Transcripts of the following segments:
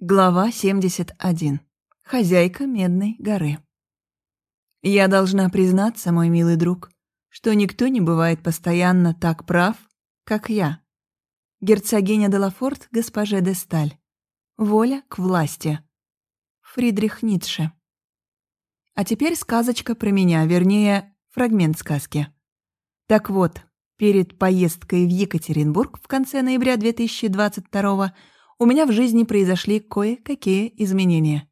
Глава 71. Хозяйка Медной горы. Я должна признаться, мой милый друг, что никто не бывает постоянно так прав, как я. Герцогиня Делафорт, госпоже де Сталь. Воля к власти. Фридрих Ницше. А теперь сказочка про меня, вернее, фрагмент сказки. Так вот, перед поездкой в Екатеринбург в конце ноября 2022 года у меня в жизни произошли кое-какие изменения.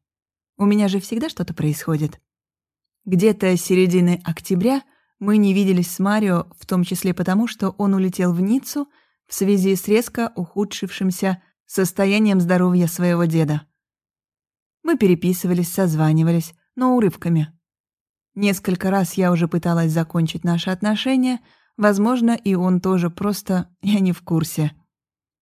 У меня же всегда что-то происходит. Где-то с середины октября мы не виделись с Марио, в том числе потому, что он улетел в Ниццу в связи с резко ухудшившимся состоянием здоровья своего деда. Мы переписывались, созванивались, но урывками. Несколько раз я уже пыталась закончить наши отношения, возможно, и он тоже просто «я не в курсе».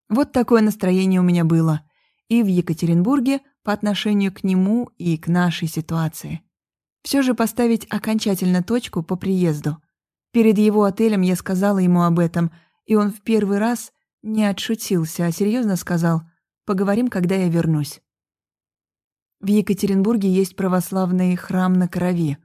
Вот такое настроение у меня было. И в Екатеринбурге по отношению к нему и к нашей ситуации. Все же поставить окончательно точку по приезду. Перед его отелем я сказала ему об этом, и он в первый раз не отшутился, а серьезно сказал «поговорим, когда я вернусь». В Екатеринбурге есть православный храм на Крови,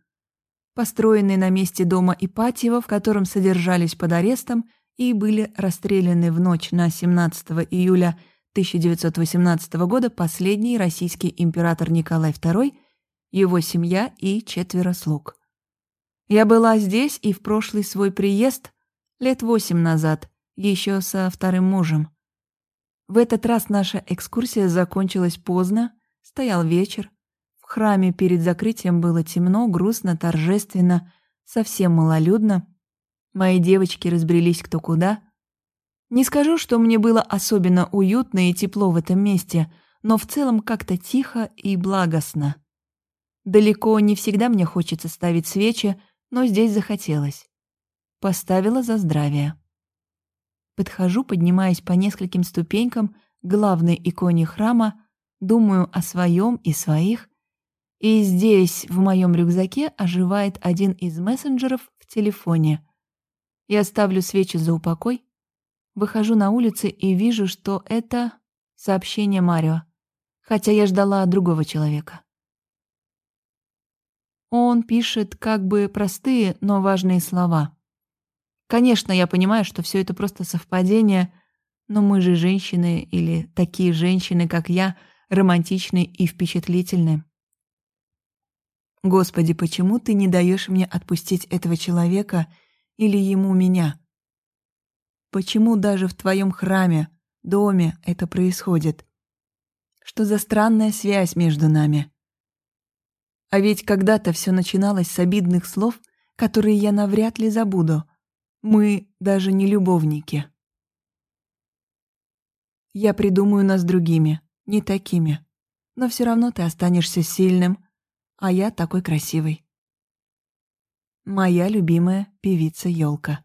построенный на месте дома Ипатьева, в котором содержались под арестом и были расстреляны в ночь на 17 июля 1918 года последний российский император Николай II, его семья и четверо слуг. Я была здесь и в прошлый свой приезд лет восемь назад, еще со вторым мужем. В этот раз наша экскурсия закончилась поздно, стоял вечер. В храме перед закрытием было темно, грустно, торжественно, совсем малолюдно. Мои девочки разбрелись кто куда. Не скажу, что мне было особенно уютно и тепло в этом месте, но в целом как-то тихо и благостно. Далеко не всегда мне хочется ставить свечи, но здесь захотелось. Поставила за здравие. Подхожу, поднимаясь по нескольким ступенькам к главной иконе храма, думаю о своем и своих, и здесь, в моем рюкзаке, оживает один из мессенджеров в телефоне — я ставлю свечи за упокой, выхожу на улицу и вижу, что это сообщение Марио, хотя я ждала другого человека. Он пишет как бы простые, но важные слова. Конечно, я понимаю, что все это просто совпадение, но мы же женщины или такие женщины, как я, романтичны и впечатлительны. Господи, почему ты не даешь мне отпустить этого человека или ему меня? Почему даже в твоем храме, доме это происходит? Что за странная связь между нами? А ведь когда-то все начиналось с обидных слов, которые я навряд ли забуду. Мы даже не любовники. Я придумаю нас другими, не такими. Но все равно ты останешься сильным, а я такой красивый моя любимая певица Ёлка.